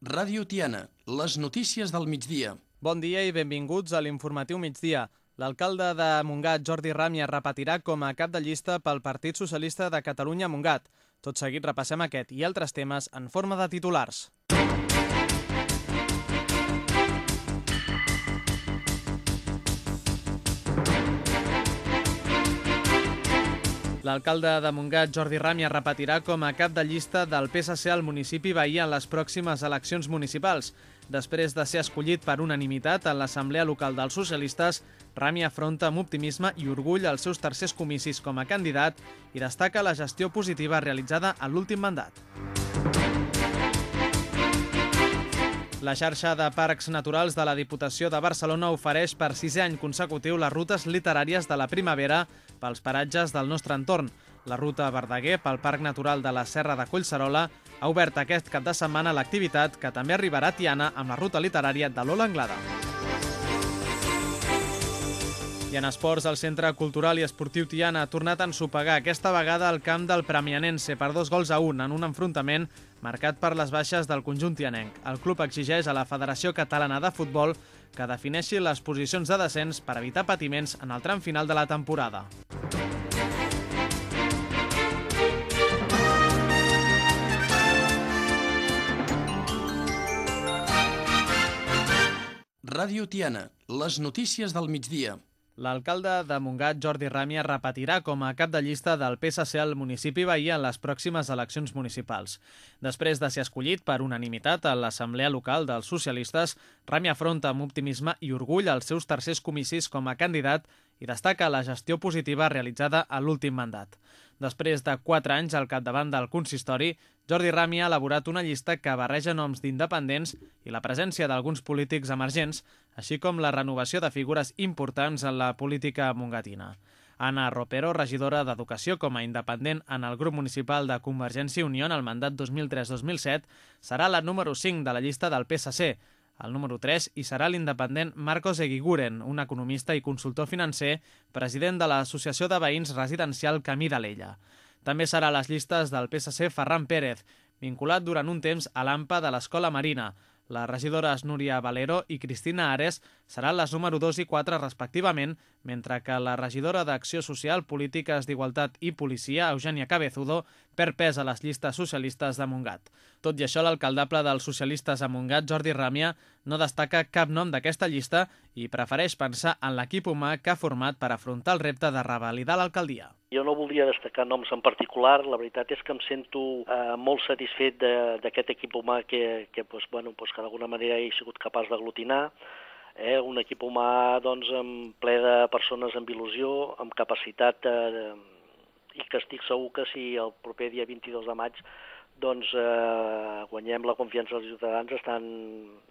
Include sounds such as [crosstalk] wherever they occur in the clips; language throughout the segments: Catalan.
Ràdio Tiana, les notícies del migdia. Bon dia i benvinguts a l'informatiu migdia. L'alcalde de Montgat, Jordi Ràmia, repetirà com a cap de llista pel Partit Socialista de Catalunya Montgat. Tot seguit repassem aquest i altres temes en forma de titulars. L'alcalde de Montgat, Jordi Ràmia, repetirà com a cap de llista del PSC al municipi veí en les pròximes eleccions municipals. Després de ser escollit per unanimitat en l'Assemblea Local dels Socialistes, Ràmia afronta amb optimisme i orgull els seus tercers comicis com a candidat i destaca la gestió positiva realitzada a l'últim mandat. La xarxa de parcs naturals de la Diputació de Barcelona ofereix per sisè any consecutiu les rutes literàries de la primavera pels paratges del nostre entorn. La ruta Verdaguer pel Parc Natural de la Serra de Collserola ha obert aquest cap de setmana l'activitat que també arribarà a Tiana amb la ruta literària de l'Ola Anglada. I en esports, el Centre Cultural i Esportiu Tiana ha tornat a ensopegar aquesta vegada al camp del Premianense per dos gols a un en un enfrontament marcat per les baixes del conjunt tianenc. El club exigeix a la Federació Catalana de Futbol que defineixi les posicions de descens per evitar patiments en el tram final de la temporada. Ràdio Tiana, les notícies del migdia. L'alcalde de Montgat, Jordi Ràmia, repetirà com a cap de llista del PSC al municipi veí en les pròximes eleccions municipals. Després de ser escollit per unanimitat a l'Assemblea Local dels Socialistes, Ràmia afronta amb optimisme i orgull els seus tercers comicis com a candidat i destaca la gestió positiva realitzada a l'últim mandat. Després de quatre anys al capdavant del consistori, Jordi Ràmia ha elaborat una llista que barreja noms d'independents i la presència d'alguns polítics emergents, així com la renovació de figures importants en la política mongatina. Anna Ropero, regidora d'Educació com a independent en el grup municipal de Convergència i Unió en el mandat 2003-2007, serà la número 5 de la llista del PSC, el número 3 hi serà l'independent Marcos Eguiguren, un economista i consultor financer, president de l'Associació de Veïns Residencial Camí de l'Ella. També serà a les llistes del PSC Ferran Pérez, vinculat durant un temps a l'AMPA de l'Escola Marina, les regidores Núria Valero i Cristina Ares seran les número 2 i 4 respectivament, mentre que la regidora d'Acció Social, Polítiques d'Igualtat i Policia, Eugènia Cabezudo, perd pes a les llistes socialistes de Montgat. Tot i això, l'alcaldable dels socialistes a Montgat, Jordi Ràmia, no destaca cap nom d'aquesta llista i prefereix pensar en l'equip humà que ha format per afrontar el repte de revalidar l'alcaldia. Jo no volia destacar noms en particular, la veritat és que em sento eh, molt satisfet d'aquest equip humà que, que, pues, bueno, pues, que d'alguna manera he sigut capaç d'aglutinar, eh, un equip humà doncs, ple de persones amb il·lusió, amb capacitat, eh, i que estic segur que si el proper dia 22 de maig doncs, eh, guanyem la confiança dels ciutadans, estan,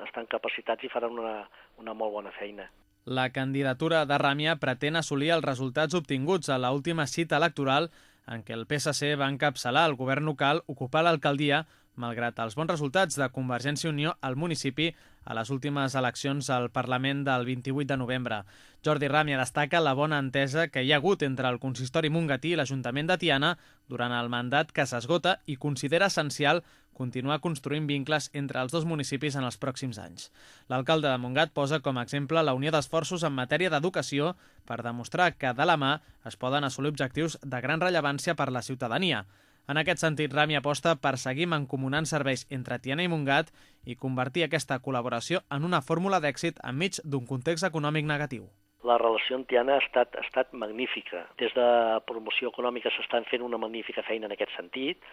estan capacitats i faran una, una molt bona feina. La candidatura de Ràmia pretén assolir els resultats obtinguts a l'última cita electoral en què el PSC va encapçalar el govern local, ocupar l'alcaldia, malgrat els bons resultats de Convergència i Unió al municipi a les últimes eleccions al Parlament del 28 de novembre. Jordi Ràmia destaca la bona entesa que hi ha hagut entre el consistori mongatí i l'Ajuntament de Tiana durant el mandat que s'esgota i considera essencial continuar construint vincles entre els dos municipis en els pròxims anys. L'alcalde de Montgat posa com a exemple la unió d'esforços en matèria d'educació per demostrar que de la mà es poden assolir objectius de gran rellevància per la ciutadania. En aquest sentit, Rami aposta per seguir mancomunant serveis entre Tiana i Montgat i convertir aquesta col·laboració en una fórmula d'èxit enmig d'un context econòmic negatiu. La relació amb Tiana ha estat, ha estat magnífica. Des de promoció econòmica s'estan fent una magnífica feina en aquest sentit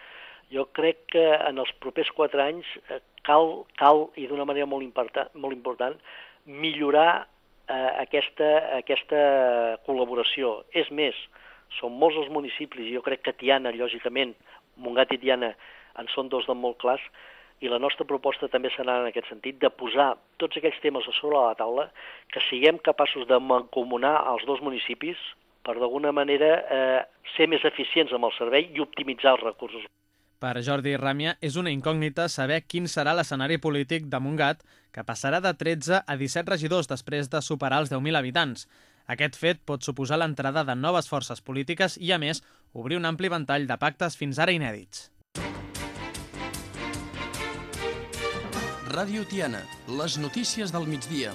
jo crec que en els propers quatre anys eh, cal, cal i d'una manera molt important, molt important millorar eh, aquesta, aquesta col·laboració. És més, són molts els municipis, jo crec que Tiana, lògicament, Montgat i Tiana en són dos de molt clars, i la nostra proposta també serà en aquest sentit de posar tots aquells temes a sobre la taula, que siguem capaços de mancomunar els dos municipis per d'alguna manera eh, ser més eficients amb el servei i optimitzar els recursos. Per Jordi Ràmia és una incògnita saber quin serà l'escenari polític de Montgat, que passarà de 13 a 17 regidors després de superar els 10.000 habitants. Aquest fet pot suposar l'entrada de noves forces polítiques i, a més, obrir un ampli ventall de pactes fins ara inèdits. Ràdio Tiana, les notícies del migdia.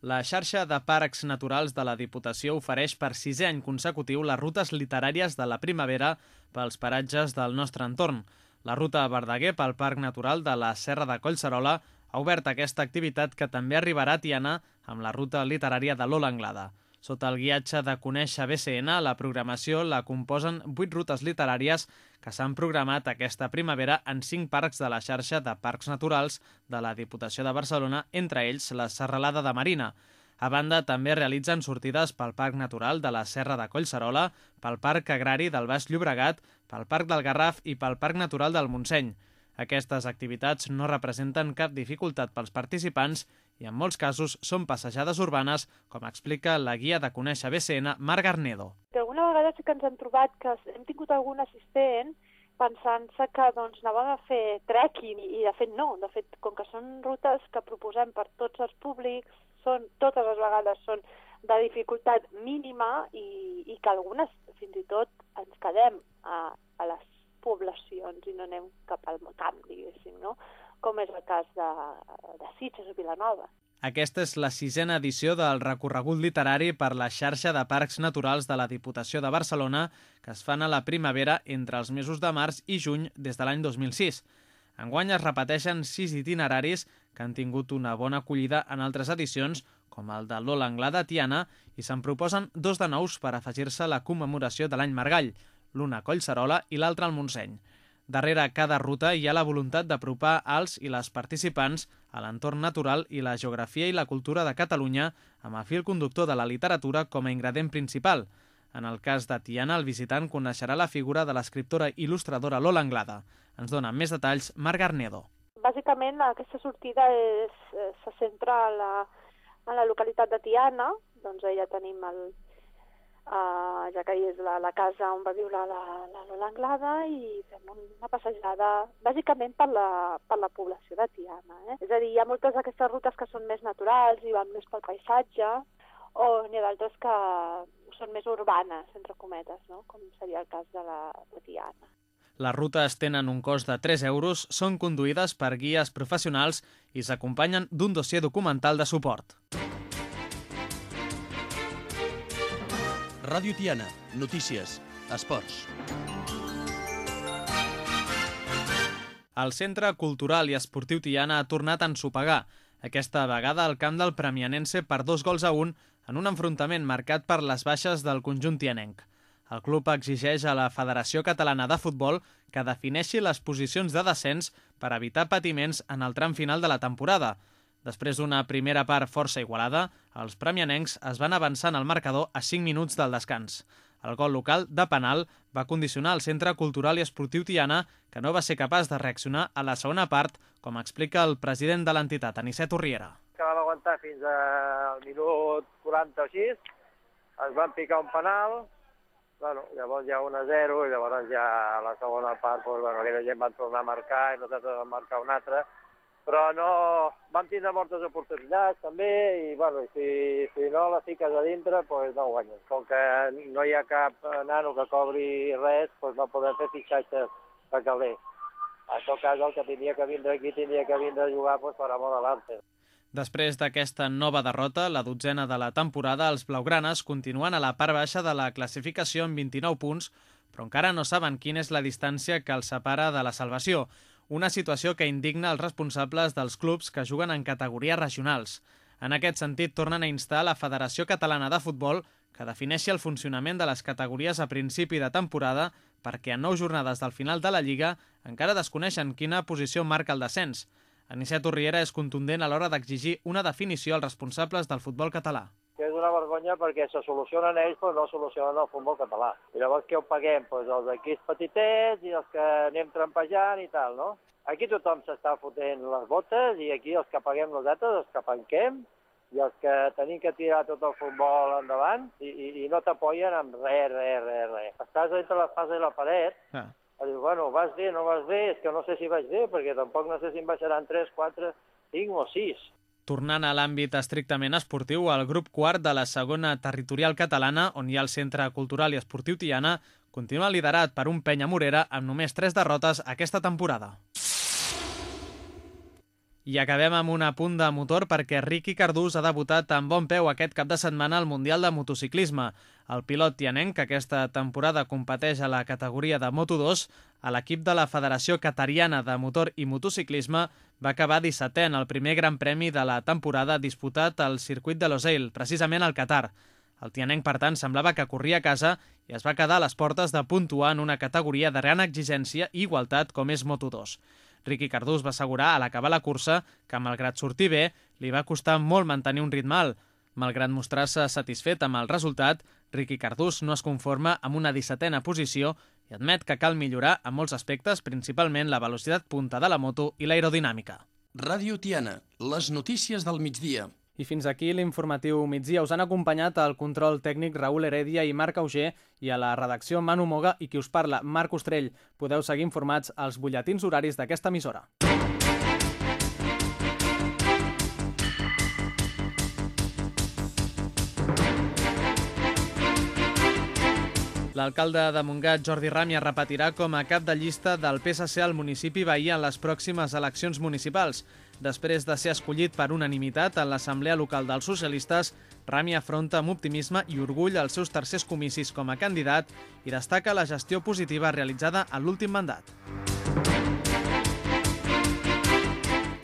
La xarxa de parcs naturals de la Diputació ofereix per sisè any consecutiu les rutes literàries de la primavera pels paratges del nostre entorn. La ruta Verdaguer pel Parc Natural de la Serra de Collserola ha obert aquesta activitat que també arribarà a Tiana amb la ruta literària de l'Ola Anglada. Sota el guiatge de Conèixer BCN, la programació la composen vuit rutes literàries que s'han programat aquesta primavera en cinc parcs de la xarxa de parcs naturals de la Diputació de Barcelona, entre ells la Serralada de Marina. A banda, també realitzen sortides pel Parc Natural de la Serra de Collserola, pel Parc Agrari del Baix Llobregat, pel Parc del Garraf i pel Parc Natural del Montseny. Aquestes activitats no representen cap dificultat pels participants i en molts casos són passejades urbanes, com explica la guia de Conèixer BCN, Marc Garnedo. Alguna vegada sí que ens hem trobat que hem tingut algun assistent pensant-se que doncs, anàvem a fer trekking i de fet no, de fet com que són rutes que proposem per tots els públics, són, totes les vegades són de dificultat mínima i, i que algunes fins i tot ens quedem a, a les poblacions i no anem cap al camp, diguéssim, no? com és el cas de, de Sitges o Vilanova. Aquesta és la sisena edició del recorregut literari per la xarxa de parcs naturals de la Diputació de Barcelona que es fan a la primavera entre els mesos de març i juny des de l'any 2006. Enguany es repeteixen sis itineraris que han tingut una bona acollida en altres edicions, com el de l'Ola Anglada Tiana, i se'n proposen dos de nous per afegir-se a la commemoració de l'any Margall, l'una a Collserola i l'altra al Montseny. Darrere cada ruta hi ha la voluntat d'apropar als i les participants a l'entorn natural i la geografia i la cultura de Catalunya amb el fil conductor de la literatura com a ingredient principal. En el cas de Tiana, el visitant coneixerà la figura de l'escriptora il·lustradora Lola Anglada. Ens dona més detalls Marc Garnedo. Bàsicament, aquesta sortida és, eh, se centra a la, a la localitat de Tiana, doncs ja tenim el, uh, ja que és la, la casa on va viure la, la Lola Anglada i fem una passejada bàsicament per la, per la població de Tiana. Eh? És a dir, hi ha moltes d'aquestes rutes que són més naturals i van més pel paisatge, o n'hi ha d'altres que són més urbanes, entre cometes, no? com seria el cas de la de Tiana. Les rutes tenen un cost de 3 euros, són conduïdes per guies professionals i s'acompanyen d'un dossier documental de suport. Ràdio Tiana, notícies, esports. El Centre Cultural i Esportiu Tiana ha tornat a ensopegar, aquesta vegada al camp del Premianense per dos gols a un en un enfrontament marcat per les baixes del conjunt tianenc. El club exigeix a la Federació Catalana de Futbol que defineixi les posicions de descens per evitar patiments en el tram final de la temporada – Després d'una primera part força igualada, els premianencs es van avançar en el marcador a 5 minuts del descans. El gol local de penal va condicionar el Centre Cultural i Esportiu Tiana, que no va ser capaç de reaccionar a la segona part, com explica el president de l'entitat, Anicet Urriera. Que vam aguantar fins al minut 40 o així, es van picar un penal, bueno, llavors ja 1 a 0, i llavors ja a la segona part, doncs, bueno, aquella gent van tornar a marcar i nosaltres vam marcar un altre, però no, vam tindre moltes oportunitats també i bueno, si, si no la fiques a dintre pues no guanyes. Com que no hi ha cap nano que cobri res, pues no podem fer fitxatges de calder. En tot cas, el que tenia que vindre aquí tenia que vindre a jugar pues, per amor a l'arte. Després d'aquesta nova derrota, la dotzena de la temporada, els blaugranes continuen a la part baixa de la classificació amb 29 punts, però encara no saben quina és la distància que els separa de la salvació una situació que indigna els responsables dels clubs que juguen en categories regionals. En aquest sentit, tornen a instar la Federació Catalana de Futbol que defineixi el funcionament de les categories a principi de temporada perquè a nou jornades del final de la Lliga encara desconeixen quina posició marca el descens. Anicet Urriera és contundent a l'hora d'exigir una definició als responsables del futbol català una vergonya perquè se solucionen ells però no solucionen el futbol català. I llavors què ho paguem? Pues els equips petitets i els que anem trampejant i tal, no? Aquí tothom s'està fotent les botes i aquí els que paguem nosaltres, els que penquem, i els que tenim que tirar tot el futbol endavant i, i, i no t'apoyen amb res, res, res, res. Estàs entre la fase i la paret, ah. dius, bueno, vas bé, no vas bé, és que no sé si vaig bé, perquè tampoc no sé si em baixaran 3, 4, 5 o 6. Tornant a l'àmbit estrictament esportiu, el grup quart de la segona territorial catalana, on hi ha el Centre Cultural i Esportiu Tiana, continua liderat per un penya Morera amb només 3 derrotes aquesta temporada. I acabem amb un apunt de motor perquè Ricky Cardús ha debutat amb bon peu aquest cap de setmana al Mundial de Motociclisme. El pilot tianenc, que aquesta temporada competeix a la categoria de Moto2, a l'equip de la Federació Catariana de Motor i Motociclisme, va acabar 17è en el primer gran premi de la temporada disputat al circuit de Losail, precisament al Qatar. El tianenc, per tant, semblava que corria a casa i es va quedar a les portes de puntuar en una categoria de gran exigència i igualtat com és Moto2. Ricky Cardús va assegurar a l'acabar la cursa que, malgrat sortir bé, li va costar molt mantenir un ritme alt. Malgrat mostrar-se satisfet amb el resultat, Ricky Cardús no es conforma amb una 17a posició i admet que cal millorar en molts aspectes, principalment la velocitat punta de la moto i l'aerodinàmica. Ràdio Tiana, les notícies del migdia. I fins aquí l'informatiu migdia. Us han acompanyat el control tècnic Raül Heredia i Marc Auger i a la redacció Manu Moga i qui us parla, Marc Ostrell. Podeu seguir informats als butlletins horaris d'aquesta emissora. L'alcalde de Montgat, Jordi Ràmia, repetirà com a cap de llista del PSC al municipi veí en les pròximes eleccions municipals. Després de ser escollit per unanimitat en l'Assemblea Local dels Socialistes, Rami afronta amb optimisme i orgull els seus tercers comicis com a candidat i destaca la gestió positiva realitzada en l'últim mandat.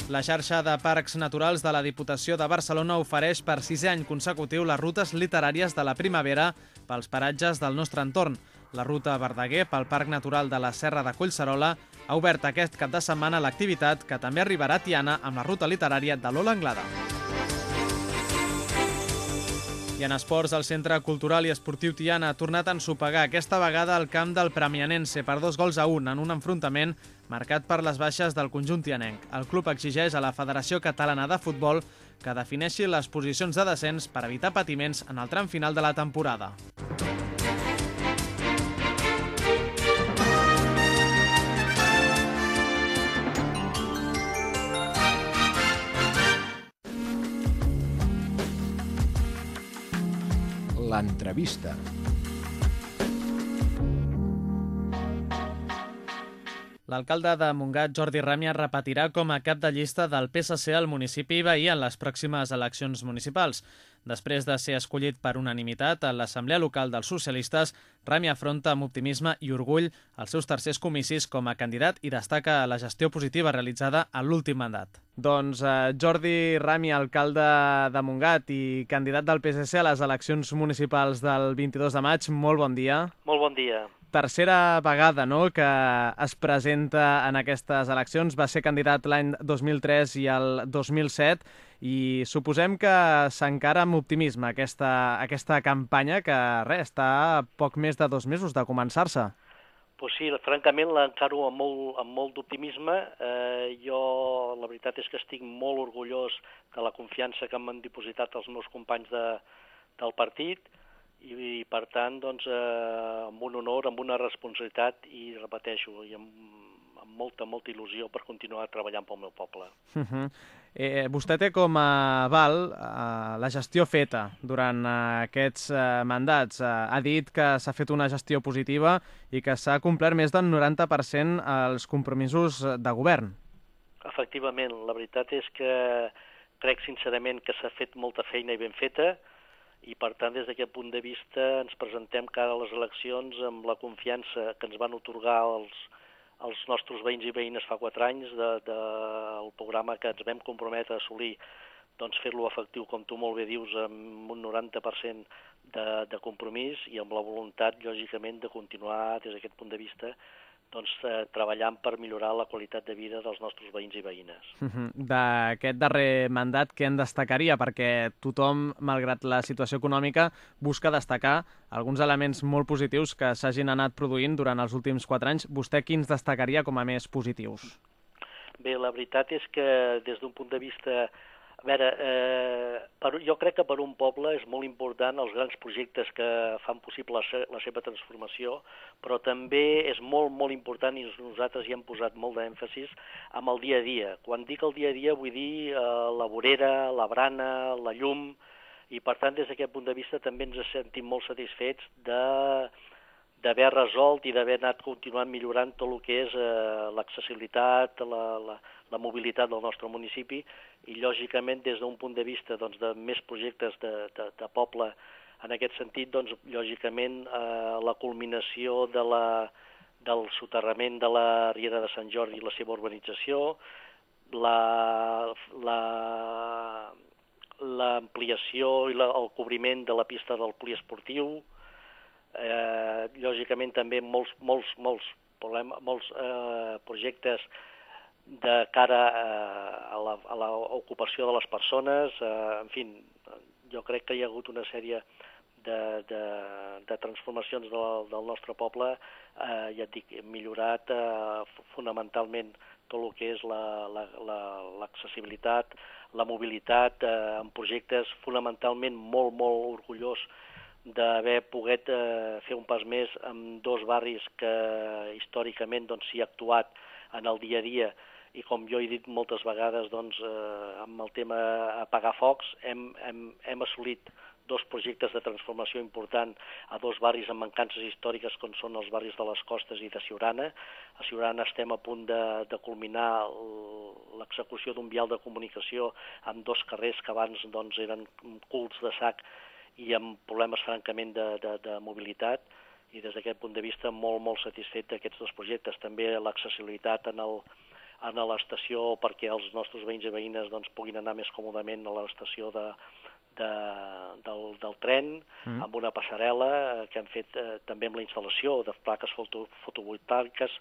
La xarxa de parcs naturals de la Diputació de Barcelona ofereix per sisè any consecutiu les rutes literàries de la primavera pels paratges del nostre entorn. La ruta Verdaguer pel Parc Natural de la Serra de Collserola ha obert aquest cap de setmana l'activitat que també arribarà a Tiana amb la ruta literària de l'Ola Anglada. I en esports, el Centre Cultural i Esportiu Tiana ha tornat a ensopegar aquesta vegada al camp del Premianense per dos gols a un en un enfrontament marcat per les baixes del conjunt tianenc. El club exigeix a la Federació Catalana de Futbol que defineixi les posicions de descens per evitar patiments en el tram final de la temporada. L'entrevista. L'alcalde de Montgat, Jordi Ràmia, repetirà com a cap de llista del PSC al municipi veí en les pròximes eleccions municipals. Després de ser escollit per unanimitat a l'Assemblea Local dels Socialistes, Ràmia afronta amb optimisme i orgull els seus tercers comicis com a candidat i destaca la gestió positiva realitzada en l'últim mandat. Doncs eh, Jordi Ràmia, alcalde de Montgat i candidat del PSC a les eleccions municipals del 22 de maig, molt bon dia. Molt bon dia tercera vegada no, que es presenta en aquestes eleccions. Va ser candidat l'any 2003 i el 2007 i suposem que s'encara amb optimisme aquesta, aquesta campanya que res, està poc més de dos mesos de començar-se. Pues sí, francament l'encaro amb molt, amb molt d'optimisme. Eh, jo la veritat és que estic molt orgullós de la confiança que m'han dipositat els meus companys de, del partit i, i per tant, doncs, eh, amb un honor, amb una responsabilitat i, repeteixo, i amb, amb molta, molta il·lusió per continuar treballant pel meu poble. Uh -huh. eh, vostè té com a val eh, la gestió feta durant eh, aquests eh, mandats. Eh, ha dit que s'ha fet una gestió positiva i que s'ha complert més del 90% els compromisos de govern. Efectivament, la veritat és que crec sincerament que s'ha fet molta feina i ben feta, i per tant des d'aquest punt de vista ens presentem cara a les eleccions amb la confiança que ens van otorgar els, els nostres veïns i veïnes fa quatre anys del de, de, programa que ens vam comprometre a assolir doncs fer-lo efectiu, com tu molt bé dius, amb un 90% de, de compromís i amb la voluntat, lògicament, de continuar des d'aquest punt de vista doncs, eh, treballant per millorar la qualitat de vida dels nostres veïns i veïnes. D'aquest darrer mandat, què en destacaria? Perquè tothom, malgrat la situació econòmica, busca destacar alguns elements molt positius que s'hagin anat produint durant els últims quatre anys. Vostè quins destacaria com a més positius? Bé, la veritat és que des d'un punt de vista a veure, eh, per, jo crec que per un poble és molt important els grans projectes que fan possible la, se, la seva transformació, però també és molt, molt important, i nosaltres hi hem posat molt d'èmfasis, amb el dia a dia. Quan dic el dia a dia vull dir eh, la vorera, la brana, la llum, i per tant des d'aquest punt de vista també ens sentim molt satisfets de d'haver resolt i d'haver anat continuant millorant tot el que és eh, l'accessibilitat, la, la, la mobilitat del nostre municipi i, lògicament, des d'un punt de vista doncs, de més projectes de, de, de poble en aquest sentit, doncs, lògicament, eh, la culminació de la, del soterrament de la Riera de Sant Jordi i la seva urbanització, l'ampliació la, i la, el cobriment de la pista del poliesportiu, eh, lògicament també molts, molts, molts, problema, molts eh, projectes de cara eh, a l'ocupació de les persones, eh, en fi, jo crec que hi ha hagut una sèrie de, de, de transformacions del, del nostre poble, eh, ja et dic, millorat eh, fonamentalment tot el que és l'accessibilitat, la, la, la mobilitat, eh, en projectes fonamentalment molt, molt orgullós d'haver pogut eh, fer un pas més amb dos barris que històricament doncs, s'hi doncs, ha actuat en el dia a dia i com jo he dit moltes vegades doncs, eh, amb el tema apagar focs hem, hem, hem assolit dos projectes de transformació important a dos barris amb mancances històriques com són els barris de les Costes i de Siurana. A Siurana estem a punt de, de culminar l'execució d'un vial de comunicació amb dos carrers que abans doncs, eren cults de sac i amb problemes francament de, de, de mobilitat i des d'aquest punt de vista molt, molt satisfet d'aquests dos projectes. També l'accessibilitat en el, en l'estació perquè els nostres veïns i veïnes doncs, puguin anar més còmodament a l'estació de, de, del, del tren, mm. amb una passarel·la que han fet eh, també amb la instal·lació de plaques foto, fotovoltaiques,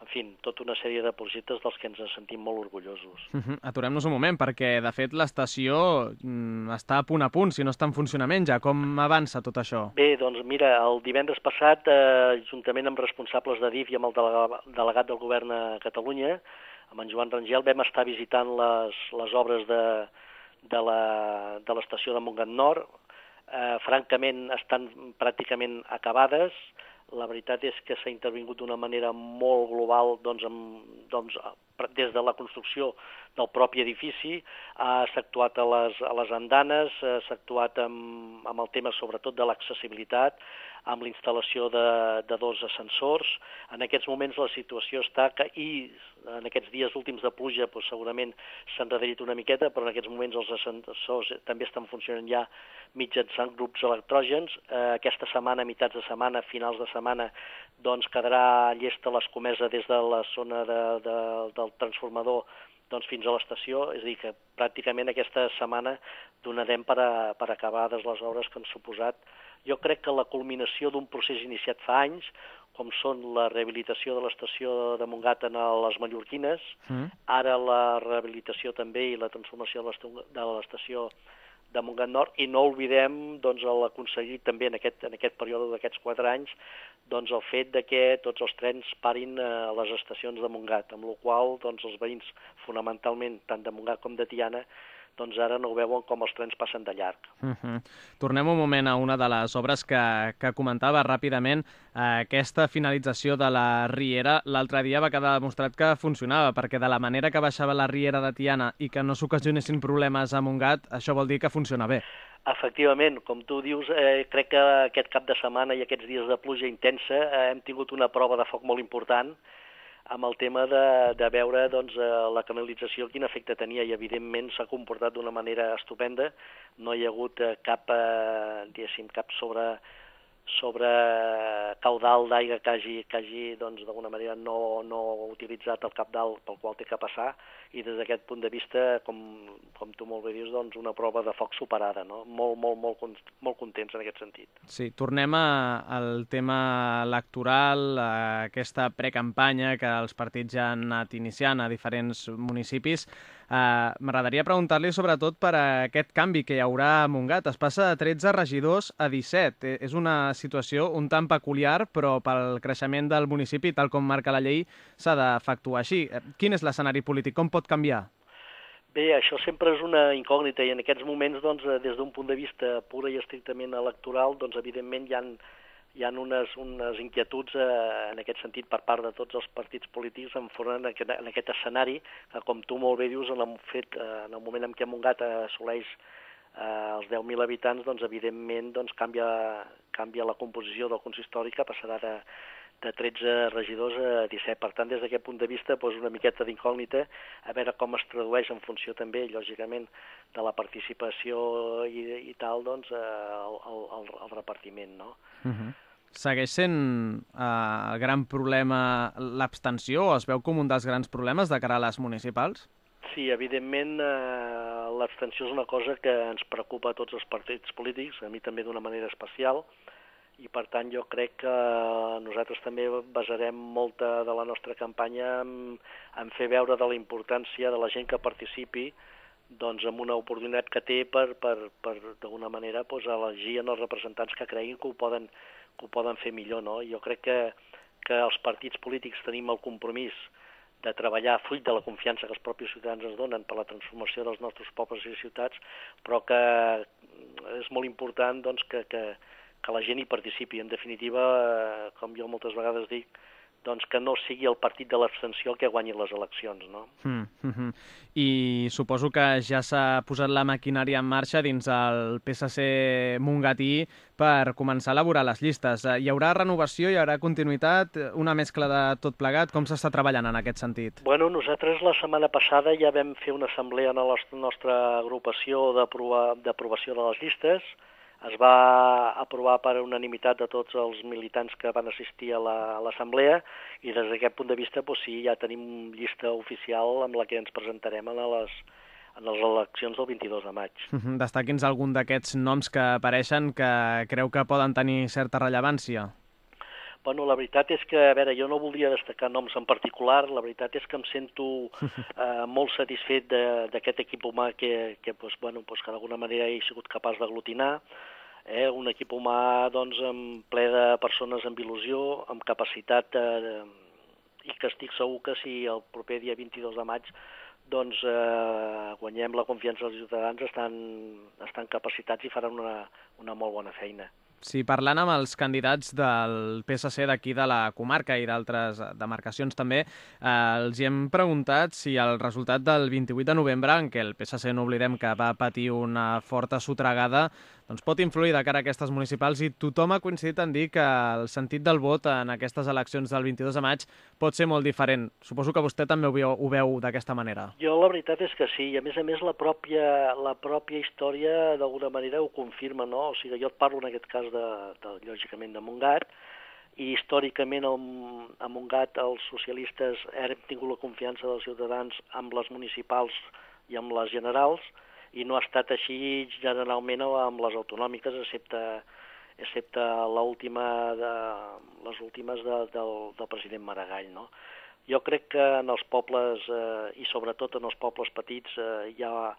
en fi, tota una sèrie de projectes dels que ens en sentim molt orgullosos. Uh -huh. Aturem-nos un moment, perquè, de fet, l'estació mm, està a punt a punt, si no està en funcionament ja. Com avança tot això? Bé, doncs mira, el divendres passat, eh, juntament amb responsables de DIF i amb el delegat del govern a Catalunya, amb en Joan Rangel, vam estar visitant les, les obres de, de l'estació de, de Montgat Nord. Eh, francament, estan pràcticament acabades, la veritat és que s'ha intervingut d'una manera molt global doncs, amb, doncs, des de la construcció del propi edifici, s'ha actuat a les, a les andanes, s'ha actuat amb, amb el tema sobretot de l'accessibilitat, amb la instal·lació de, de dos ascensors. En aquests moments la situació està que, i en aquests dies últims de pluja doncs, segurament s'han redrerit una miqueta, però en aquests moments els ascensors també estan funcionant ja mitjançant grups electrògens. Eh, aquesta setmana, mitats de setmana, finals de setmana, doncs quedarà llesta l'escomesa des de la zona de, de, del transformador doncs, fins a l'estació, és a dir, que pràcticament aquesta setmana donarem per, a, per acabades les obres que han suposat jo crec que la culminació d'un procés iniciat fa anys, com són la rehabilitació de l'estació de Montgat en les Mallorquines, mm. ara la rehabilitació també i la transformació de l'estació de Montgat Nord, i no oblidem doncs, l'aconseguir també en aquest, en aquest període d'aquests quatre anys doncs, el fet de que tots els trens parin a les estacions de Montgat, amb la qual doncs, els veïns, fonamentalment, tant de Montgat com de Tiana, doncs ara no ho veuen com els trens passen de llarg. Uh -huh. Tornem un moment a una de les obres que, que comentava ràpidament. Eh, aquesta finalització de la Riera l'altre dia va quedar demostrat que funcionava, perquè de la manera que baixava la Riera de Tiana i que no s'ocasionessin problemes a Montgat, això vol dir que funciona bé. Efectivament, com tu dius, eh, crec que aquest cap de setmana i aquests dies de pluja intensa eh, hem tingut una prova de foc molt important, amb el tema de, de veure doncs, eh, la canalització quin efecte tenia i evidentment s'ha comportat d'una manera estupenda, no hi ha hagut eh, cap, eh, cap sobre sobre caudal d'aigua que hagi, que hagi doncs, d'alguna manera no, no utilitzat el capdalt pel qual té que passar i des d'aquest punt de vista, com, com tu molt bé dius, doncs una prova de foc superada, no? molt, molt, molt, molt contents en aquest sentit. Sí, tornem a, al tema electoral, a aquesta precampanya que els partits ja han anat iniciant a diferents municipis. Uh, M'agradaria preguntar-li sobretot per aquest canvi que hi haurà a Montgat. Es passa de 13 regidors a 17. Eh, és una situació un tant peculiar, però pel creixement del municipi, tal com marca la llei, s'ha d'efectuar així. Eh, quin és l'escenari polític? Com pot canviar? Bé, això sempre és una incògnita i en aquests moments, doncs, des d'un punt de vista pura i estrictament electoral, doncs, evidentment hi ha hi ha unes, unes inquietuds eh, en aquest sentit per part de tots els partits polítics en, en, aquest, en aquest escenari que, com tu molt bé dius, en el, fet, eh, en el moment en què Montgat assoleix eh, els 10.000 habitants, doncs, evidentment, doncs, canvia, canvia la composició del consistori, que passarà de, de 13 regidors a 17. Per tant, des d'aquest punt de vista, doncs una miqueta d'incògnita, a veure com es tradueix en funció també, lògicament, de la participació i, i tal, doncs, eh, el, el, el repartiment, no? Uh -huh. Segueix sent eh, el gran problema l'abstenció es veu com un dels grans problemes de cara a les municipals? Sí, evidentment eh, l'abstenció és una cosa que ens preocupa a tots els partits polítics, a mi també d'una manera especial, i per tant jo crec que nosaltres també basarem molta de la nostra campanya en, en fer veure de la importància de la gent que participi doncs amb una oportunitat que té per, per, per d'alguna manera doncs, elegir en els representants que creguin que ho poden, que ho poden fer millor. No? Jo crec que, que els partits polítics tenim el compromís de treballar fruit de la confiança que els propis ciutadans ens donen per la transformació dels nostres pobles i ciutats, però que és molt important doncs, que, que, que la gent hi participi. En definitiva, com jo moltes vegades dic, doncs que no sigui el partit de l'abstenció el que guanyi les eleccions, no? Mm -hmm. I suposo que ja s'ha posat la maquinària en marxa dins el PSC Mungatí per començar a elaborar les llistes. Eh, hi haurà renovació, hi haurà continuïtat, una mescla de tot plegat? Com s'està treballant en aquest sentit? Bueno, nosaltres la setmana passada ja vam fer una assemblea en la nostra agrupació d'aprovació de les llistes, es va aprovar per unanimitat de tots els militants que van assistir a l'assemblea la, i des d'aquest punt de vista doncs, sí, ja tenim llista oficial amb la que ens presentarem a les, en les eleccions del 22 de maig. Destaqui'ns algun d'aquests noms que apareixen que creu que poden tenir certa rellevància. Bueno, la veritat és que, a veure, jo no volia destacar noms en particular, la veritat és que em sento [laughs] eh, molt satisfet d'aquest equip humà que, que, pues, bueno, pues, que d'alguna manera he sigut capaç d'aglutinar, eh, un equip humà doncs, en ple de persones amb il·lusió, amb capacitat, de, i que estic segur que si el proper dia 22 de maig doncs, eh, guanyem la confiança dels ciutadans, estan, estan capacitats i faran una, una molt bona feina. Sí, parlant amb els candidats del PSC d'aquí de la comarca i d'altres demarcacions també, eh, els hi hem preguntat si el resultat del 28 de novembre, en què el PSC no oblidem que va patir una forta sotregada, doncs pot influir de cara a aquestes municipals i tothom ha coincidit en dir que el sentit del vot en aquestes eleccions del 22 de maig pot ser molt diferent. Suposo que vostè també ho veu, veu d'aquesta manera. Jo la veritat és que sí, i a més a més la pròpia, la pròpia història d'alguna manera ho confirma, no? O sigui, jo et parlo en aquest cas de, de lògicament de Montgat, i històricament a Montgat els socialistes hem tingut la confiança dels ciutadans amb les municipals i amb les generals, i no ha estat així generalment amb les autonòmiques, excepte, excepte l'última de, les últimes de, del, del president Maragall. No? Jo crec que en els pobles, eh, i sobretot en els pobles petits, eh, hi ha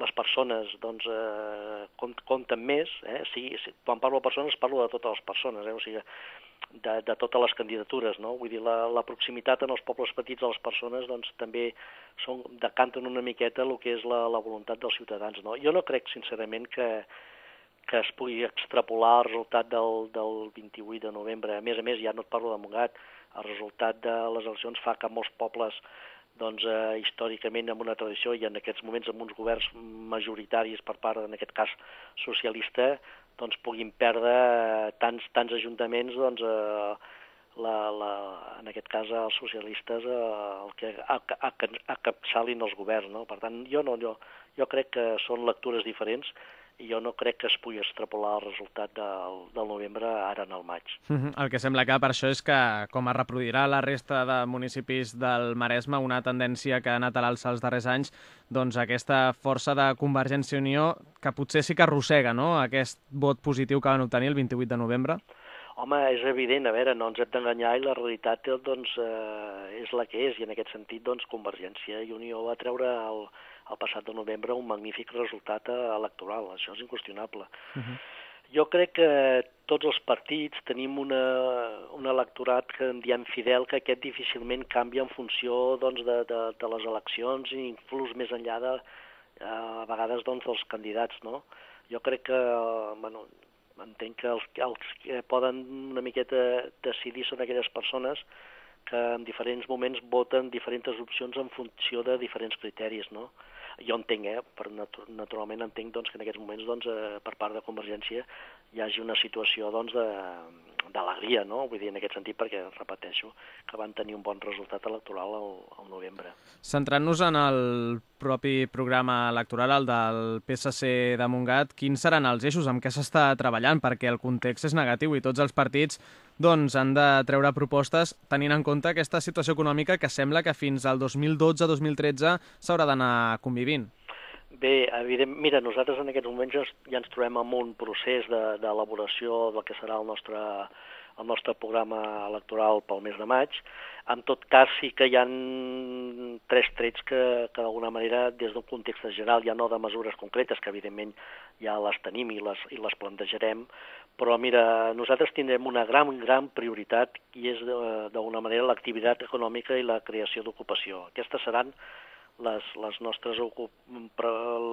les persones doncs, eh, compten més. Eh? Sí, quan parlo de persones parlo de totes les persones, eh? o sigui, de, de totes les candidatures. No? Vull dir, la, la proximitat en els pobles petits de les persones doncs, també són, decanten una miqueta el que és la, la voluntat dels ciutadans. No? Jo no crec, sincerament, que, que es pugui extrapolar el resultat del, del 28 de novembre. A més a més, ja no et parlo de Montgat, el resultat de les eleccions fa que molts pobles doncs, eh, històricament amb una tradició i en aquests moments amb uns governs majoritaris per part, en aquest cas, socialista, doncs puguin perdre tants, tants ajuntaments doncs, eh, la, la, en aquest cas els socialistes eh, el que acapçalin els governs. No? Per tant, jo, no, jo, jo crec que són lectures diferents i jo no crec que es pugui extrapolar el resultat del, del novembre ara en el maig. El que sembla que per això és que, com es reproduirà la resta de municipis del Maresme, una tendència que ha anat a l'alça els darrers anys, doncs aquesta força de Convergència i Unió, que potser sí que arrossega no? aquest vot positiu que van obtenir el 28 de novembre? Home, és evident, a veure, no ens hem d'enganyar i la realitat doncs, eh, és la que és, i en aquest sentit doncs, Convergència i Unió va treure el, el passat de novembre un magnífic resultat eh, electoral, això és inqüestionable. Uh -huh. Jo crec que tots els partits tenim una, un electorat que en diem fidel, que aquest difícilment canvia en funció doncs, de, de, de les eleccions i inclús més enllà de, eh, a vegades doncs, dels candidats. No? Jo crec que, bueno, entenc que els, els que poden una miqueta decidir són aquelles persones que en diferents moments voten diferents opcions en funció de diferents criteris, no? Jo entenc, eh, per natu naturalment entenc doncs, que en aquests moments doncs, eh, per part de Convergència hi hagi una situació doncs, d'alegria, no? Vull dir, en aquest sentit, perquè, repeteixo, que van tenir un bon resultat electoral al, al novembre. Centrant-nos en el propi programa electoral, el del PSC de Montgat, quins seran els eixos, amb què s'està treballant? Perquè el context és negatiu i tots els partits doncs, han de treure propostes tenint en compte aquesta situació econòmica que sembla que fins al 2012-2013 s'haurà d'anar convivint. Bé, evident, mira, nosaltres en aquests moments ja, ens trobem en un procés d'elaboració de, del que serà el nostre, el nostre programa electoral pel mes de maig. En tot cas, sí que hi han tres trets que, que d'alguna manera, des d'un context general, ja no de mesures concretes, que evidentment ja les tenim i les, i les plantejarem, però mira, nosaltres tindrem una gran, gran prioritat i és d'alguna manera l'activitat econòmica i la creació d'ocupació. Aquestes seran les, les nostres,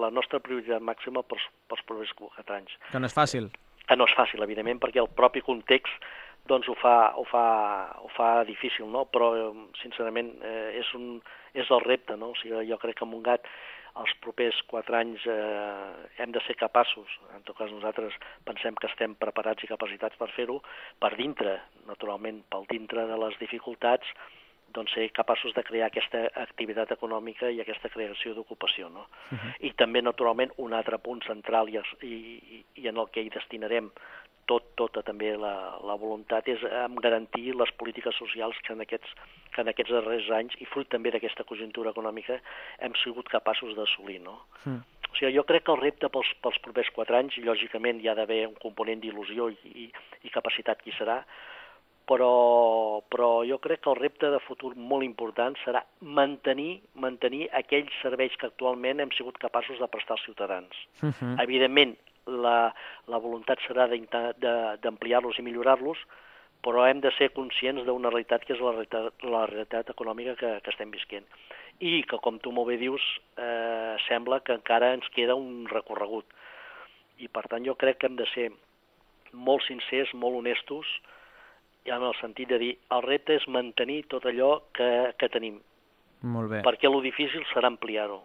la nostra prioritat màxima pels, pels propers quatre anys. Que no és fàcil. Que no és fàcil, evidentment, perquè el propi context doncs ho fa, ho fa, ho fa difícil, no? però sincerament eh, és, un, és el repte, no? o sigui, jo crec que Montgat els propers quatre anys eh, hem de ser capaços, en tot cas nosaltres pensem que estem preparats i capacitats per fer-ho, per dintre, naturalment, pel dintre de les dificultats, doncs ser capaços de crear aquesta activitat econòmica i aquesta creació d'ocupació. No? Uh -huh. I també, naturalment, un altre punt central i, i, i en el que hi destinarem tot, tota també la, la voluntat és garantir les polítiques socials que en, aquests, que en aquests darrers anys, i fruit també d'aquesta conjuntura econòmica, hem sigut capaços d'assolir. No? -huh. O sigui, jo crec que el repte pels, pels propers quatre anys, lògicament hi ha d'haver un component d'il·lusió i, i, i capacitat qui serà, però, però jo crec que el repte de futur molt important serà mantenir, mantenir aquells serveis que actualment hem sigut capaços de prestar als ciutadans. Uh -huh. Evidentment, la, la voluntat serà d'ampliar-los i millorar-los, però hem de ser conscients d'una realitat que és la realitat, la realitat econòmica que, que estem visquent. I que, com tu molt bé dius, eh, sembla que encara ens queda un recorregut. I, per tant, jo crec que hem de ser molt sincers, molt honestos, en el sentit de dir el repte és mantenir tot allò que, que tenim. Molt bé. Perquè lo difícil serà ampliar-ho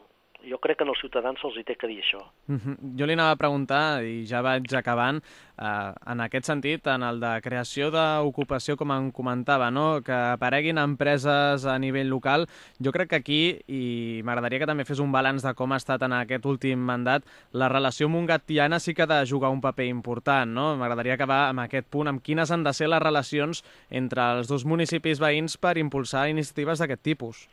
jo crec que als ciutadans se'ls té que dir això. Uh -huh. Jo li anava a preguntar, i ja vaig acabant, eh, en aquest sentit, en el de creació d'ocupació, com em comentava, no? que apareguin empreses a nivell local, jo crec que aquí, i m'agradaria que també fes un balanç de com ha estat en aquest últim mandat, la relació Montgat-Tiana sí que ha de jugar un paper important. No? M'agradaria acabar amb aquest punt, amb quines han de ser les relacions entre els dos municipis veïns per impulsar iniciatives d'aquest tipus.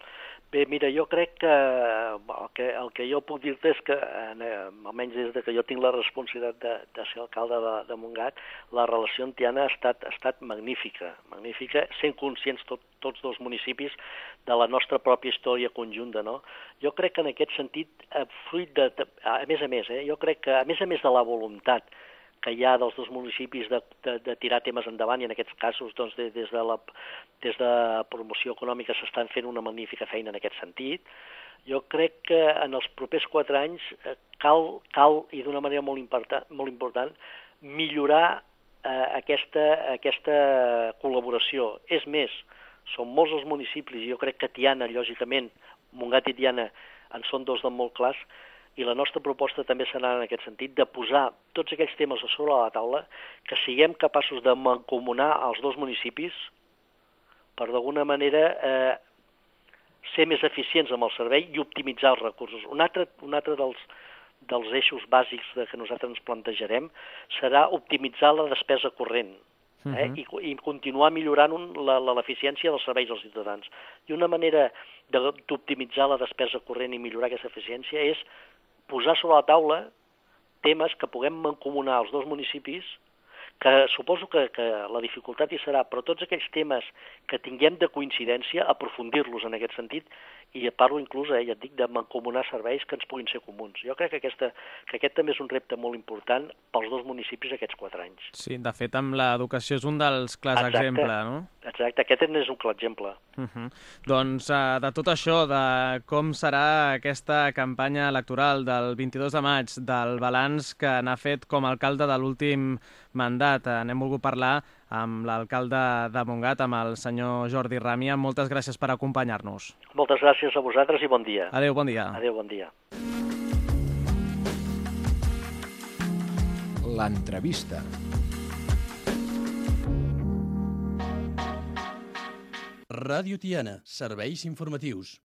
Bé, mira, jo crec que el que, el que jo puc dir-te és que, eh, almenys des de que jo tinc la responsabilitat de, de ser alcalde de, de Montgat, la relació amb Tiana ha estat, ha estat magnífica, magnífica, sent conscients tot, tots dos municipis de la nostra pròpia història conjunta, no? Jo crec que en aquest sentit, eh, fruit de a més a més, eh, jo crec que a més a més de la voluntat que hi ha dels dos municipis de, de, de tirar temes endavant i en aquests casos doncs, de, des, de la, des de promoció econòmica s'estan fent una magnífica feina en aquest sentit. Jo crec que en els propers quatre anys eh, cal, cal i d'una manera molt important, molt important millorar eh, aquesta, aquesta col·laboració. És més, són molts els municipis, i jo crec que Tiana, lògicament, Montgat i Tiana en són dos de molt clars, i la nostra proposta també serà en aquest sentit de posar tots aquells temes a sobre la taula que siguem capaços de mancomunar els dos municipis per d'alguna manera eh, ser més eficients amb el servei i optimitzar els recursos. Un altre, un altre dels, dels eixos bàsics de que nosaltres ens plantejarem serà optimitzar la despesa corrent eh? Uh -huh. I, i continuar millorant l'eficiència dels serveis als ciutadans. I una manera d'optimitzar la despesa corrent i millorar aquesta eficiència és posar sobre la taula temes que puguem mancomunar els dos municipis, que suposo que, que la dificultat hi serà, però tots aquells temes que tinguem de coincidència, aprofundir-los en aquest sentit, i parlo inclús, eh, ja et dic, de mancomunar serveis que ens puguin ser comuns. Jo crec que, aquesta, que aquest també és un repte molt important pels dos municipis aquests quatre anys. Sí, de fet, amb l'educació és un dels clars exemples, no? Exacte, aquest n'és un clar exemple. Uh -huh. Doncs uh, de tot això, de com serà aquesta campanya electoral del 22 de maig, del balanç que n'ha fet com a alcalde de l'últim mandat, uh, n'hem volgut parlar amb l'alcalde de Montgat, amb el senyor Jordi Ràmia. Moltes gràcies per acompanyar-nos. Moltes gràcies a vosaltres i bon dia. Adéu, bon dia. Adéu, bon dia. L'entrevista. Ràdio Tiana, serveis informatius.